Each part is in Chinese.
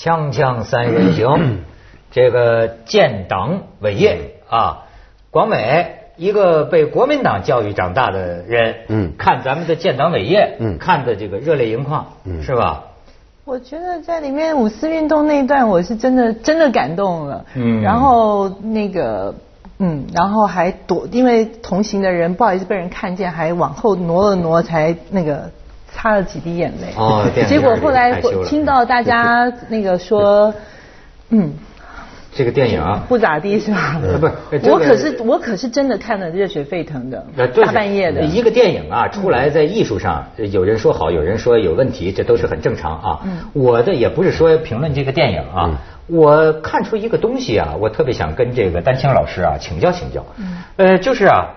锵锵三人行，这个建党伟业啊，广美一个被国民党教育长大的人，嗯，看咱们的建党伟业，嗯，看的这个热泪盈眶，嗯，是吧？我觉得在里面五四运动那一段，我是真的真的感动了，嗯，然后那个，嗯，然后还躲，因为同行的人不好意思被人看见，还往后挪了挪，才那个。擦了几滴眼泪，哦，结果后来听到大家那个说，嗯，这个电影啊，不咋地是吧？不是，我可是我可是真的看了热血沸腾的，大半夜的。一个电影啊，出来在艺术上，有人说好，有人说有问题，这都是很正常啊。我的也不是说评论这个电影啊，我看出一个东西啊，我特别想跟这个丹青老师啊请教请教。呃，就是啊，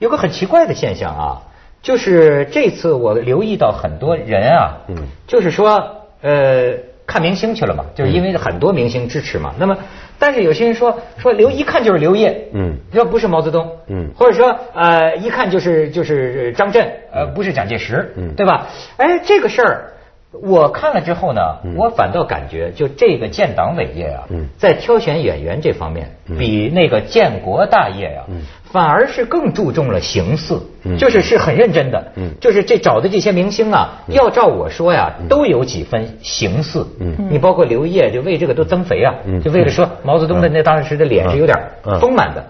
有个很奇怪的现象啊。就是这次我留意到很多人啊，嗯，就是说呃看明星去了嘛，就是因为很多明星支持嘛。那么，但是有些人说说刘一看就是刘烨，嗯，说不是毛泽东，嗯，或者说呃一看就是就是张震，呃不是蒋介石，嗯，对吧？哎，这个事儿。我看了之后呢，我反倒感觉就这个建党伟业啊，在挑选演员这方面，比那个建国大业呀，反而是更注重了形似，就是是很认真的，就是这找的这些明星啊，要照我说呀，都有几分形似。你包括刘烨，就为这个都增肥啊，就为了说毛泽东的那当时的脸是有点丰满的。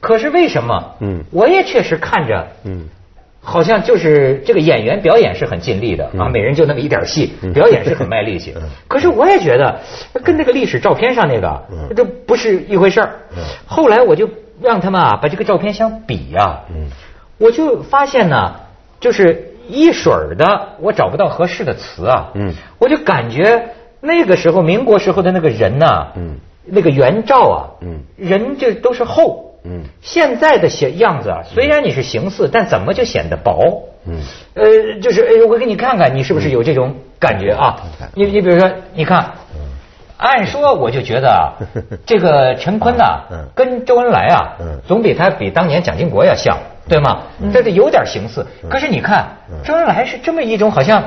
可是为什么？我也确实看着。好像就是这个演员表演是很尽力的啊，每人就那么一点戏，表演是很卖力气。可是我也觉得跟那个历史照片上那个这不是一回事儿。后来我就让他们啊把这个照片相比呀，我就发现呢，就是一水儿的，我找不到合适的词啊。我就感觉那个时候民国时候的那个人呐，那个原照啊，人就都是厚。嗯，现在的写样子啊，虽然你是形似，但怎么就显得薄？嗯，呃，就是哎，我给你看看，你是不是有这种感觉啊？你你比如说，你看，按说我就觉得啊，这个陈坤呐，跟周恩来啊，总比他比当年蒋经国要像，对吗？这得有点形似。可是你看，周恩来是这么一种，好像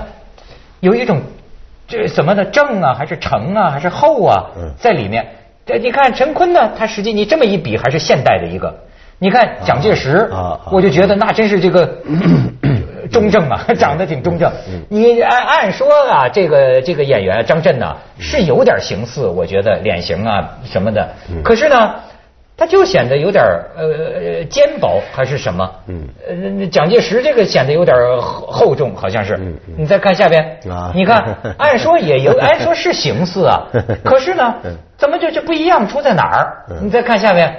有一种这什么的正啊，还是成啊，还是厚啊，在里面。这你看陈坤呢，他实际你这么一比，还是现代的一个。你看蒋介石，我就觉得那真是这个 中正啊，长得挺中正。你按按说啊，这个这个演员张震呢，是有点形似，我觉得脸型啊什么的。可是呢。他就显得有点呃肩薄还是什么？嗯，呃，蒋介石这个显得有点厚重，好像是。嗯你再看下边，啊，你看，按说也有，按说是形似啊，可是呢，怎么就就不一样？出在哪儿？你再看下边，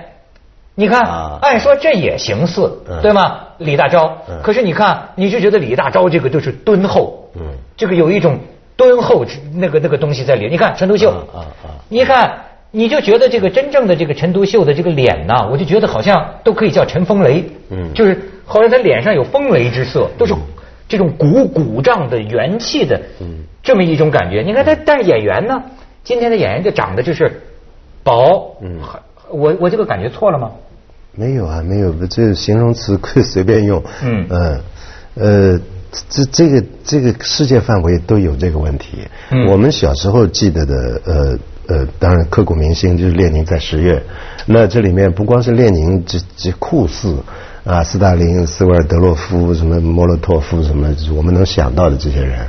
你看，按说这也形似，对吗？李大钊，可是你看，你就觉得李大钊这个就是敦厚，嗯，这个有一种敦厚那个那个东西在里。你看陈独秀，啊啊，你看。你就觉得这个真正的这个陈独秀的这个脸呐，我就觉得好像都可以叫陈风雷，嗯，就是好像他脸上有风雷之色，都是这种鼓鼓胀的元气的，嗯，这么一种感觉。你看他，但是演员呢，今天的演员就长得就是薄，嗯，我我这个感觉错了吗？没有啊，没有，这形容词可以随便用，嗯。嗯呃，这这个这个世界范围都有这个问题。我们小时候记得的，呃。呃，当然刻骨铭心就是列宁在十月。那这里面不光是列宁这这酷似啊，斯大林、斯维尔德洛夫、什么莫洛托夫什么，我们能想到的这些人。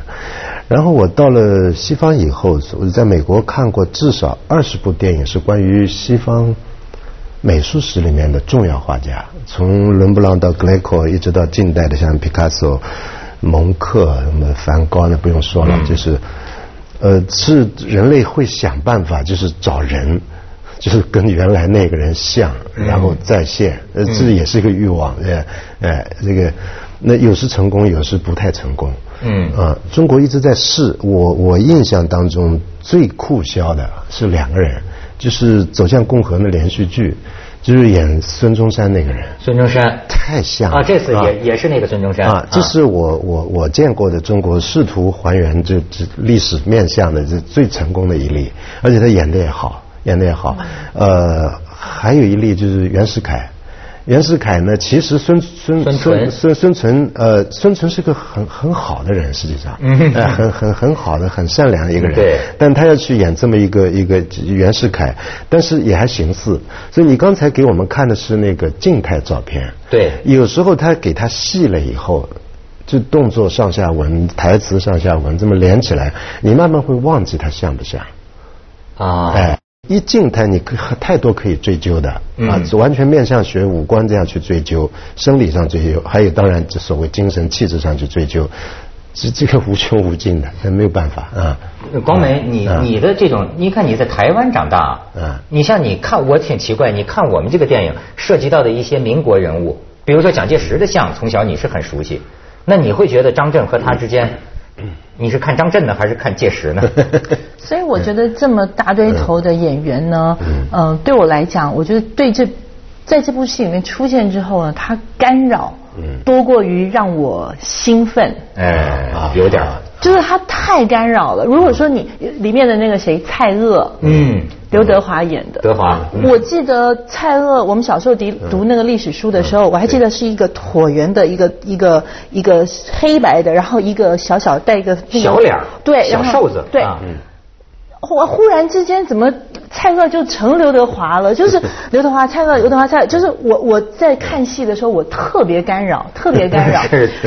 然后我到了西方以后，我在美国看过至少二十部电影，是关于西方美术史里面的重要画家，从伦勃朗到格雷科，一直到近代的像毕卡索、蒙克、什么梵高，那不用说了，就是。呃，是人类会想办法，就是找人，就是跟原来那个人像，然后再现。呃，这也是一个欲望，哎，呃，这个那有时成功，有时不太成功。嗯啊，中国一直在试。我我印象当中最酷销的是两个人，就是《走向共和》的连续剧。就是演孙中山那个人，孙中山太像了啊！这次也也是那个孙中山啊！这是我我我见过的中国试图还原这这历史面相的这最成功的一例，而且他演的也好，演的也好。呃，还有一例就是袁世凯，袁世凯呢，其实孙孙孙孙孙存呃，孙存是个很很好的人，实际上，呃，很很很好的、很善良的一个人。对。但他要去演这么一个一个袁世凯，但是也还形似。所以你刚才给我们看的是那个静态照片。对。有时候他给他细了以后，就动作上下文、台词上下文这么连起来，你慢慢会忘记他像不像。啊。哎。一静态，你可太多可以追究的啊，完全面向学、五官这样去追究，生理上追究，还有当然这所谓精神气质上去追究，这 这个无穷无尽的，那没有办法啊。光美，你你的这种，你看你在台湾长大，啊，你像你看我挺奇怪，你看我们这个电影涉及到的一些民国人物，比如说蒋介石的像，从小你是很熟悉，那你会觉得张震和他之间？你是看张震呢，还是看届时呢？所以我觉得这么大堆头的演员呢，嗯，对我来讲，我觉得对这在这部戏里面出现之后呢，他干扰多过于让我兴奋。哎，有点。就是他太干扰了。如果说你里面的那个谁蔡锷，嗯，刘德华演的，德华，我记得蔡锷，我们小时候读读那个历史书的时候，我还记得是一个椭圆的一个一个一个黑白的，然后一个小小带一个小脸，对，小瘦子，对。忽忽然之间，怎么蔡锷就成刘德华了？就是刘德华、蔡锷、刘德华、蔡，就是我我在看戏的时候，我特别干扰，特别干扰。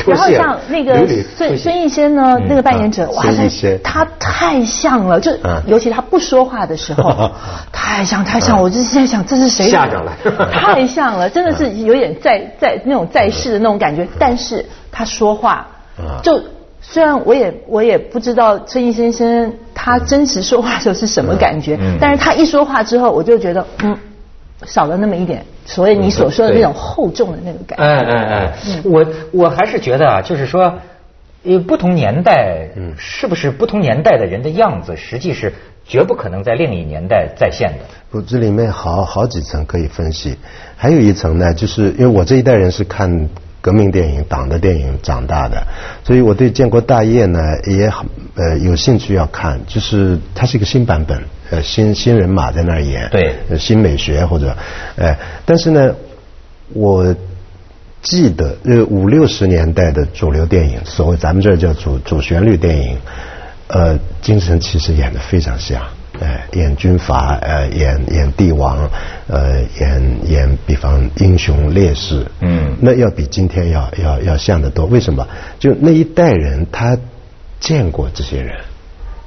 然后像那个孙孙艺仙呢，那个扮演者，哇塞，他太像了，就尤其他不说话的时候，太 像太像，我就是在想这是谁？吓着了，太像了，真的是有点在在那种在世的那种感觉，但是他说话就。虽然我也我也不知道陈毅先生他真实说话的时候是什么感觉，但是他一说话之后，我就觉得嗯，少了那么一点，所以你所说的那种厚重的那个感觉。哎哎哎，我我还是觉得啊，就是说，呃，不同年代，是不是不同年代的人的样子，实际是绝不可能在另一年代再现的。不，这里面好好几层可以分析，还有一层呢，就是因为我这一代人是看。革命电影、党的电影长大的，所以我对建国大业呢也很呃有兴趣要看。就是它是一个新版本，呃新新人马在那儿演，对，新美学或者，哎，但是呢，我记得呃五六十年代的主流电影，所谓咱们这叫主主旋律电影，呃，精神其实演的非常像。哎，演军阀，呃，演演帝王，呃，演演比方英雄烈士，嗯，那要比今天要要要像得多。为什么？就那一代人他见过这些人，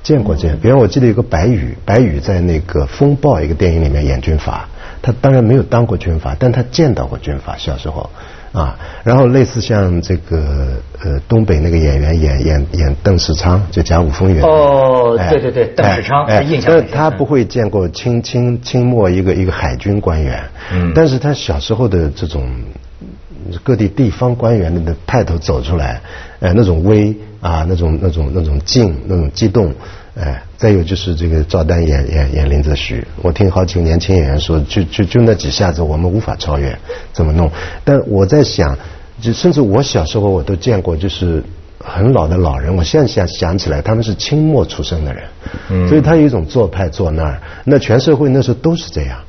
见过这样。比方我记得有个白宇，白宇在那个《风暴》一个电影里面演军阀，他当然没有当过军阀，但他见到过军阀，小时候。啊，然后类似像这个呃东北那个演员演演演邓世昌，就《甲午风云》哦，对对对，邓世昌，印象他不会见过清清清末一个一个海军官员，嗯，但是他小时候的这种各地地方官员的的派头走出来，呃，那种威啊，那种那种那种劲，那种激动。哎，再有就是这个赵丹演演演林则徐，我听好几个年轻演员说，就就就那几下子，我们无法超越，怎么弄？但我在想，就甚至我小时候我都见过，就是很老的老人，我现在想想起来，他们是清末出生的人，嗯，所以他有一种做派坐那儿，那全社会那时候都是这样，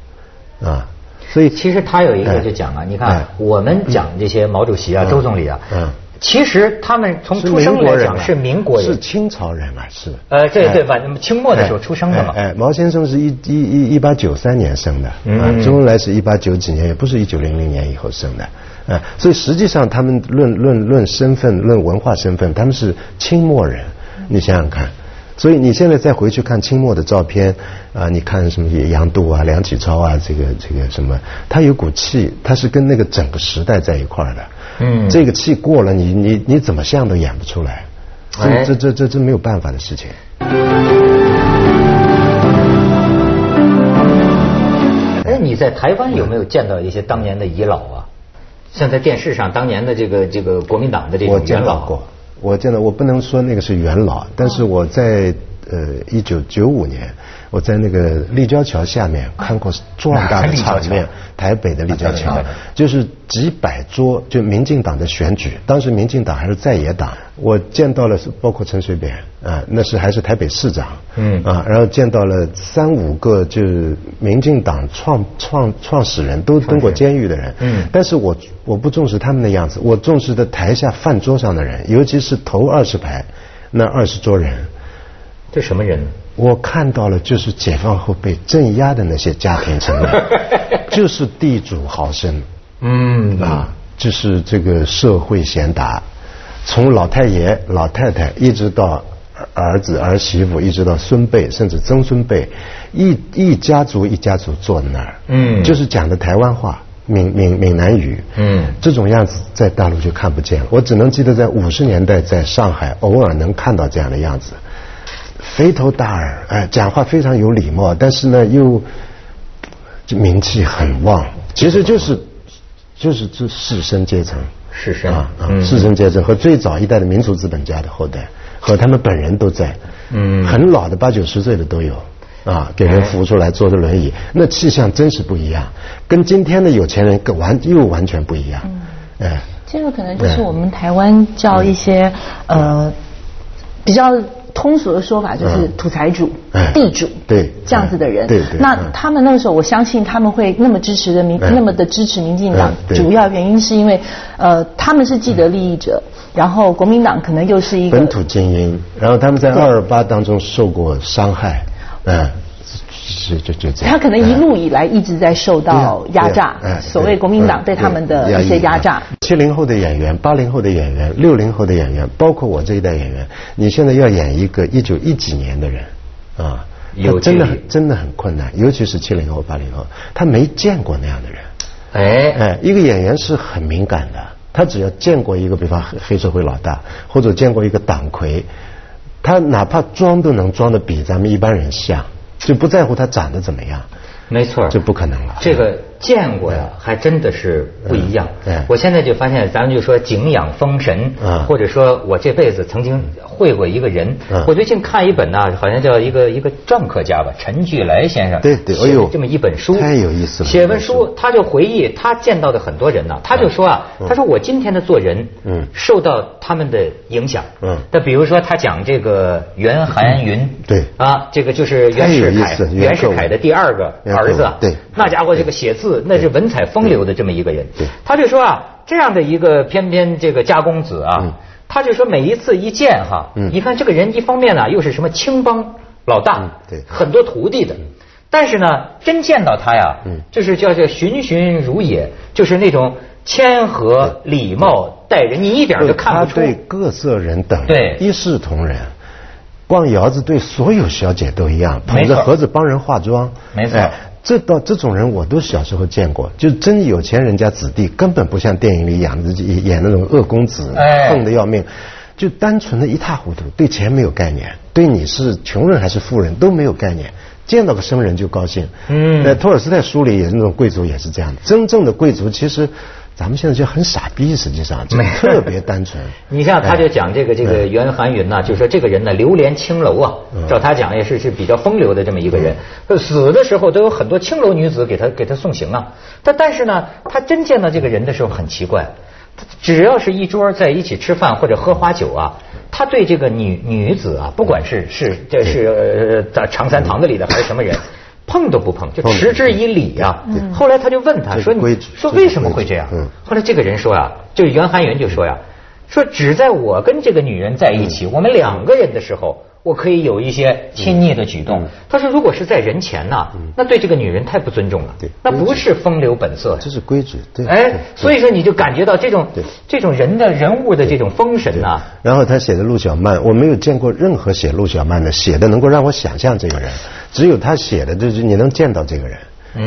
啊，所以其实他有一个就讲啊，你看我们讲这些毛主席啊、周总理啊，嗯。其实他们从出生来讲是民国人，是清朝人啊，是。呃，对对，晚清末的时候出生的嘛。哎，毛先生是一一一一八九三年生的，嗯，周恩来是一八九几年，也不是一九零零年以后生的，啊，所以实际上他们论论论身份、论文化身份，他们是清末人。你想想看，所以你现在再回去看清末的照片啊，你看什么杨度啊、梁启超啊，这个这个什么，他有股气，他是跟那个整个时代在一块儿的。嗯，这个气过了，你你你怎么像都演不出来，这这这这这没有办法的事情。哎，你在台湾有没有见到一些当年的遗老啊？像在电视上当年的这个这个国民党的这种元老过，我见到我见到我不能说那个是元老，但是我在呃一九九五年，我在那个立交桥下面看过壮大的场面，台北的立交桥，就是几百桌，就民进党的选举，当时民进党还是在野党，我见到了是包括陈水扁啊，那是还是台北市长，嗯。啊，然后见到了三五个就是民进党创创创始人都蹲过监狱的人，嗯，但是我我不重视他们的样子，我重视的台下饭桌上的人，尤其是头二十排那二十桌人。这什么人？我看到了，就是解放后被镇压的那些家庭成员，就是地主豪绅，嗯啊，就是这个社会贤达，从老太爷、老太太一直到儿子、儿媳妇，一直到孙辈，甚至曾孙辈，一一家族一家族坐在那儿，嗯，就是讲的台湾话、闽闽闽南语，嗯，这种样子在大陆就看不见了。我只能记得在五十年代在上海偶尔能看到这样的样子。肥头大耳，哎，讲话非常有礼貌，但是呢，又名气很旺。其实就是，就是这士绅阶层，士绅啊，士绅阶层和最早一代的民族资本家的后代，和他们本人都在。嗯，很老的八九十岁的都有，啊，给人扶出来坐着轮椅，那气象真是不一样，跟今天的有钱人完又完全不一样。嗯哎，这个可能就是我们台湾叫一些呃比较。通俗的说法就是土财主、地主，对这样子的人。对对。那他们那个时候，我相信他们会那么支持人民，那么的支持民进党，主要原因是因为，呃，他们是既得利益者，然后国民党可能又是一个本土精英，然后他们在二二八当中受过伤害，嗯。是就就这样，他可能一路以来一直在受到压榨，所谓国民党对他们的一些压榨。七零后的演员、八零后的演员、六零后的演员，包括我这一代演员，你现在要演一个一九一几年的人，啊，有真的真的很困难，尤其是七零后、八零后，他没见过那样的人。哎哎，一个演员是很敏感的，他只要见过一个，比方黑社会老大，或者见过一个党魁，他哪怕装都能装的比咱们一般人像。就不在乎他长得怎么样，没错，就不可能了。这个。见过呀，还真的是不一样。我现在就发现，咱们就说景仰封神，或者说我这辈子曾经会过一个人。我最近看一本呢，好像叫一个一个篆刻家吧，陈巨来先生。对对，哎呦，这么一本书。太有意思了。写本书，他就回忆他见到的很多人呢，他就说啊，他说我今天的做人，嗯，受到他们的影响。嗯，那比如说他讲这个袁寒云，对。啊，这个就是袁世凯，袁世凯的第二个儿子，对，那家伙这个写字。那是文采风流的这么一个人，他就说啊，这样的一个偏偏这个家公子啊，他就说每一次一见哈，你看这个人一方面呢又是什么青帮老大，对，很多徒弟的，但是呢真见到他呀，就是叫叫循循如也，就是那种谦和礼貌待人，你一点就看不出。对各色人等，对一视同仁，逛窑子对所有小姐都一样，捧着盒子帮人化妆，没错。这到这种人，我都小时候见过，就真有钱人家子弟，根本不像电影里演的演那种恶公子，横的要命，就单纯的一塌糊涂，对钱没有概念，对你是穷人还是富人都没有概念，见到个生人就高兴。嗯，那托尔斯泰书里也是那种贵族也是这样的，真正的贵族其实。咱们现在就很傻逼，实际上特别单纯。你像他就讲这个这个袁寒云呐，就说这个人呢流连青楼啊，照他讲也是是比较风流的这么一个人。死的时候都有很多青楼女子给他给他送行啊。但但是呢，他真见到这个人的时候很奇怪，只要是一桌在一起吃饭或者喝花酒啊，他对这个女女子啊，不管是是这是在长三堂子里的还是什么人。碰都不碰，就持之以礼呀。后来他就问他说：“你说为什么会这样？”后来这个人说呀，就是袁寒云就说呀：“说只在我跟这个女人在一起，我们两个人的时候。”我可以有一些亲昵的举动。他说：“如果是在人前呢，那对这个女人太不尊重了。那不是风流本色，这是规矩。对，哎，所以说你就感觉到这种这种人的人物的这种风神呐。然后他写的陆小曼，我没有见过任何写陆小曼的写的能够让我想象这个人，只有他写的，就是你能见到这个人。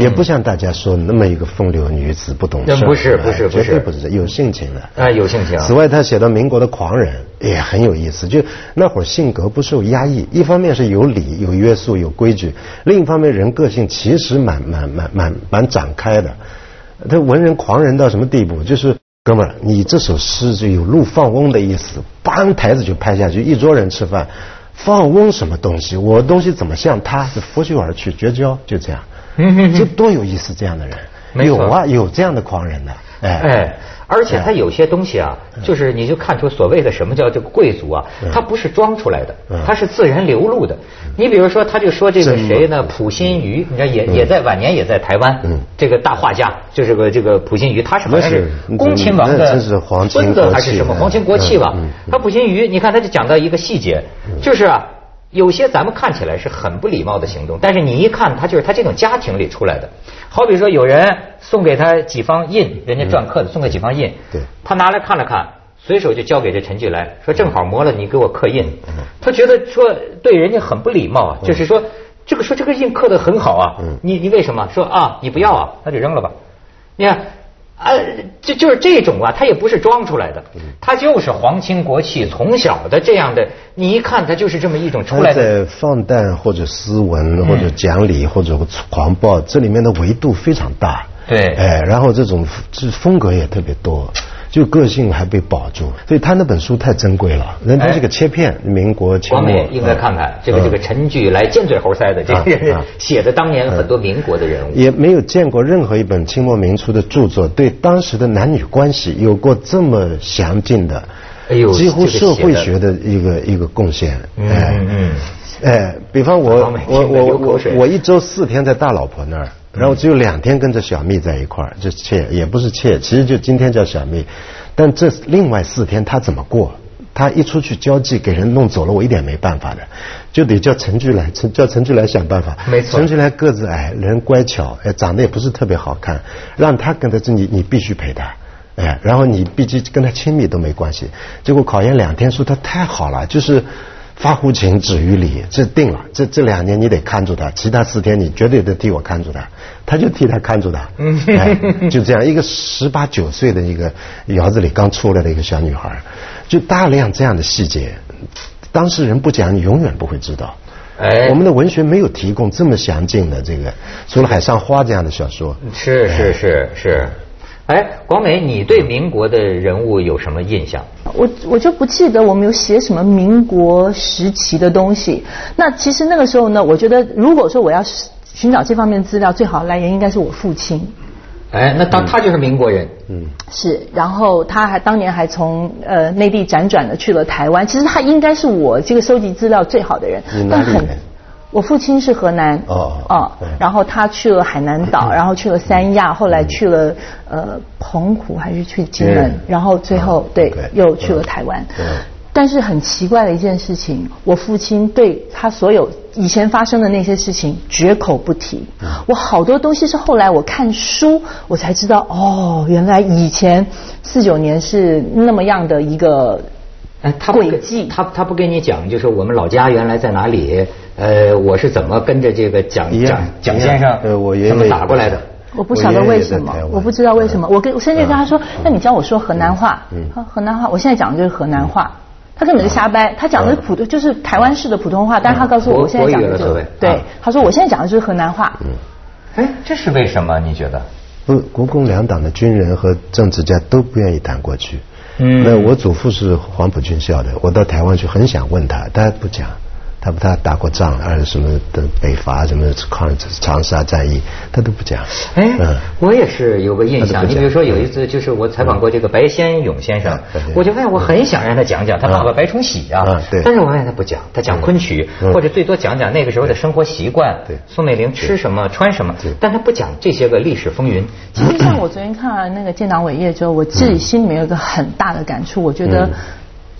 也不像大家说那么一个风流女子不懂事，不是不是不是不是有性情的啊有性情。此外，他写到民国的狂人也很有意思，就那会儿性格不受压抑，一方面是有理有约束有规矩，另一方面人个性其实蛮蛮蛮蛮蛮展开的。他文人狂人到什么地步？就是哥们儿，你这首诗就有陆放翁的意思，梆台子就拍下去，一桌人吃饭。放翁什么东西？我东西怎么像他是？拂袖而去，绝交，就这样。这多有意思，这样的人。有啊，有这样的狂人的。哎，而且他有些东西啊，就是你就看出所谓的什么叫这个贵族啊，他不是装出来的，他是自然流露的。你比如说，他就说这个谁呢？溥心瑜，你看也也在晚年也在台湾，这个大画家，就是个这个溥心瑜，他是好像是恭亲王的孙子还是什么？皇亲国戚吧？他溥心瑜，你看他就讲到一个细节，就是啊。有些咱们看起来是很不礼貌的行动，但是你一看他就是他这种家庭里出来的。好比说有人送给他几方印，人家篆刻的送给几方印，对，他拿来看了看，随手就交给这陈巨来说正好磨了，你给我刻印。他觉得说对人家很不礼貌啊，就是说这个说这个印刻的很好啊，你你为什么说啊你不要啊那就扔了吧，你看。啊，就就是这种啊，他也不是装出来的，他就是皇亲国戚从小的这样的，你一看他就是这么一种出来的。放诞或者斯文或者讲理或者狂暴，这里面的维度非常大。对，哎，然后这种这风格也特别多。就个性还被保住，所以他那本书太珍贵了。人他是个切片，民国。光美应该看看这个这个陈巨来尖嘴猴腮的这个人写的当年很多民国的人物。也没有见过任何一本清末民初的著作对当时的男女关系有过这么详尽的，哎呦，几乎社会学的一个一个贡献。嗯嗯。哎，比方我我我我我一周四天在大老婆那儿。然后只有两天跟着小蜜在一块儿，就妾也不是妾，其实就今天叫小蜜，但这另外四天他怎么过？他一出去交际给人弄走了，我一点没办法的，就得叫陈巨来，陈叫陈巨来想办法。没错，陈巨来个子矮，人乖巧，哎，长得也不是特别好看，让他跟着这你你必须陪他，哎，然后你毕竟跟他亲密都没关系。结果考验两天说他太好了，就是。发乎情，止于礼，这定了。这这两年你得看住他，其他四天你绝对得替我看住他。他就替他看住他，就这样一个十八九岁的一个窑子里刚出来的一个小女孩，就大量这样的细节，当事人不讲，你永远不会知道。哎，我们的文学没有提供这么详尽的这个，除了《海上花》这样的小说。是是是是。哎，广美，你对民国的人物有什么印象？我我就不记得我们有写什么民国时期的东西。那其实那个时候呢，我觉得如果说我要寻找这方面资料，最好的来源应该是我父亲。哎，那当他就是民国人，嗯，是。然后他还当年还从呃内地辗转的去了台湾。其实他应该是我这个收集资料最好的人，但很。我父亲是河南，哦，然后他去了海南岛，然后去了三亚，后来去了呃澎湖还是去金门，然后最后对又去了台湾。但是很奇怪的一件事情，我父亲对他所有以前发生的那些事情绝口不提。我好多东西是后来我看书我才知道，哦，原来以前四九年是那么样的一个。哎，他轨迹，他他不跟你讲，就是我们老家原来在哪里？呃，我是怎么跟着这个蒋蒋蒋先生怎么打过来的？我不晓得为什么，我不知道为什么。我跟我甚至跟他说，那你教我说河南话，嗯河南话，我现在讲的就是河南话。他根本就瞎掰，他讲的是普通，就是台湾式的普通话，但是他告诉我，我现在讲的是对，他说我现在讲的就是河南话。嗯，哎，这是为什么？你觉得？不，国共两党的军人和政治家都不愿意谈过去。那我祖父是黄埔军校的，我到台湾去很想问他，他不讲。他不他打过仗，二什么的北伐什么抗长沙战役，他都不讲。哎，我也是有个印象。你比如说有一次，就是我采访过这个白先勇先生，我就发现我很想让他讲讲他爸爸白崇禧啊。对。但是我发现他不讲，他讲昆曲，或者最多讲讲那个时候的生活习惯。对。宋美龄吃什么穿什么，但他不讲这些个历史风云。其实像我昨天看完那个建党伟业之后，我自己心里面有个很大的感触，我觉得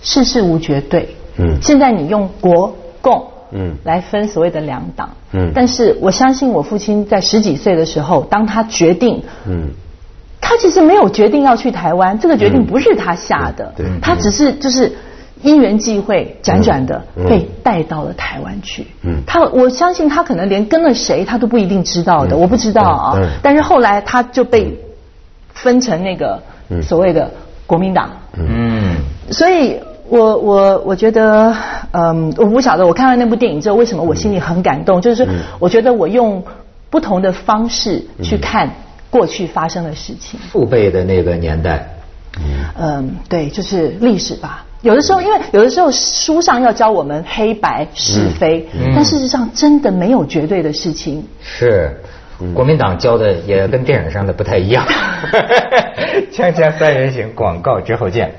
世事无绝对。嗯。现在你用国。共嗯。来分所谓的两党。嗯，但是我相信我父亲在十几岁的时候，当他决定嗯，他其实没有决定要去台湾，这个决定不是他下的，对，他只是就是因缘际会辗转的被带到了台湾去。嗯，他我相信他可能连跟了谁他都不一定知道的，我不知道啊，但是后来他就被分成那个所谓的国民党。嗯，所以。我我我觉得，嗯，我不晓得我看完那部电影之后，为什么我心里很感动？就是我觉得我用不同的方式去看过去发生的事情。父辈的那个年代，嗯，对，就是历史吧。有的时候，因为有的时候书上要教我们黑白是非，但事实上真的没有绝对的事情。是，国民党教的也跟电影上的不太一样。锵锵三人行，广告之后见。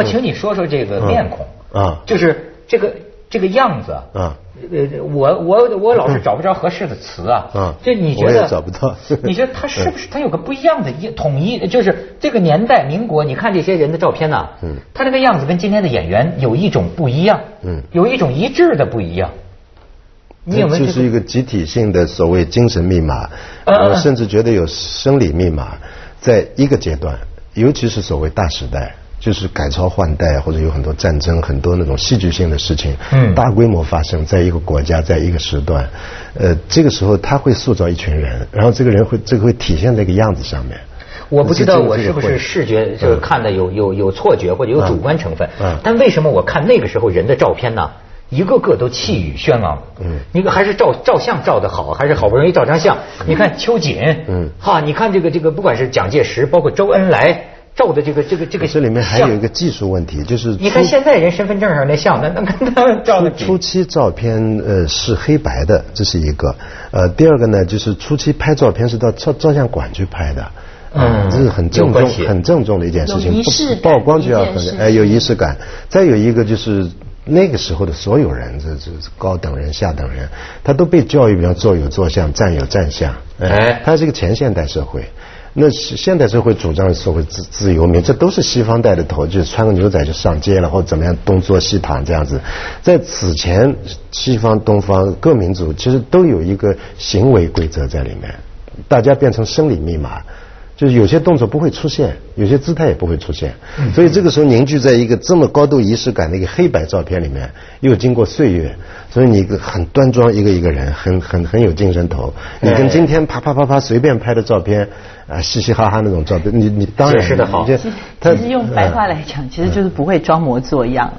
我请你说说这个面孔啊，就是这个这个样子啊。呃，我我我老是找不着合适的词啊。嗯。就你觉得？找不到。你觉得他是不是他有个不一样的一统一？就是这个年代，民国，你看这些人的照片呐，嗯，他这个样子跟今天的演员有一种不一样，嗯，有一种一致的不一样。你有没有？就是一个集体性的所谓精神密码，我甚至觉得有生理密码，在一个阶段，尤其是所谓大时代。就是改朝换代，或者有很多战争，很多那种戏剧性的事情，嗯，大规模发生在一个国家，在一个时段，呃，这个时候他会塑造一群人，然后这个人会这个会体现在一个样子上面。我不知道我是不是视觉就是看的有有有错觉或者有主观成分，嗯，但为什么我看那个时候人的照片呢？一个个都气宇轩昂，嗯，你个还是照照相照的好，还是好不容易照张相。你看秋瑾，嗯，哈，你看这个这个，不管是蒋介石，包括周恩来。照的这个这个这个，这里面还有一个技术问题，就是你看现在人身份证上那像，那那跟他们照的初期照片呃是黑白的，这是一个。呃，第二个呢，就是初期拍照片是到照照相馆去拍的，嗯，这是很郑重很郑重的一件事情，曝光就要很哎有仪式感。再有一个就是那个时候的所有人，这这高等人下等人，他都被教育，比方坐有坐相，站有站相，哎，他是一个前现代社会。那现代社会主张社会自自由民，这都是西方带的头，就是穿个牛仔就上街了，或者怎么样东坐西躺这样子。在此前，西方、东方各民族其实都有一个行为规则在里面，大家变成生理密码。就是有些动作不会出现，有些姿态也不会出现，所以这个时候凝聚在一个这么高度仪式感的一个黑白照片里面，又经过岁月，所以你很端庄一个一个人，很很很有精神头。你跟今天啪啪啪啪随便拍的照片啊，嘻嘻哈哈那种照片，你你当然是的好。其实用白话来讲，其实就是不会装模作样。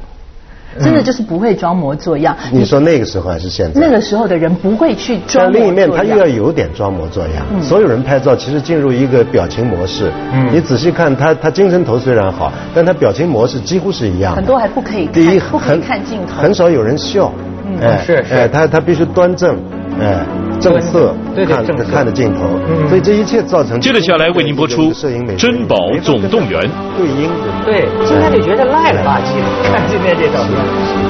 真的就是不会装模作样。你说那个时候还是现在？那个时候的人不会去装模作样。另一面，他又要有点装模作样。所有人拍照其实进入一个表情模式。嗯。你仔细看他，他精神头虽然好，但他表情模式几乎是一样。很多还不可以。第一，很看镜头。很少有人笑。嗯。是是。哎，他他必须端正。哎。正色。对对。看看着镜头。嗯。所以这一切造成。接着下来为您播出《珍宝总动员》。对应对，今天就觉得赖了吧唧的，看今天这照片。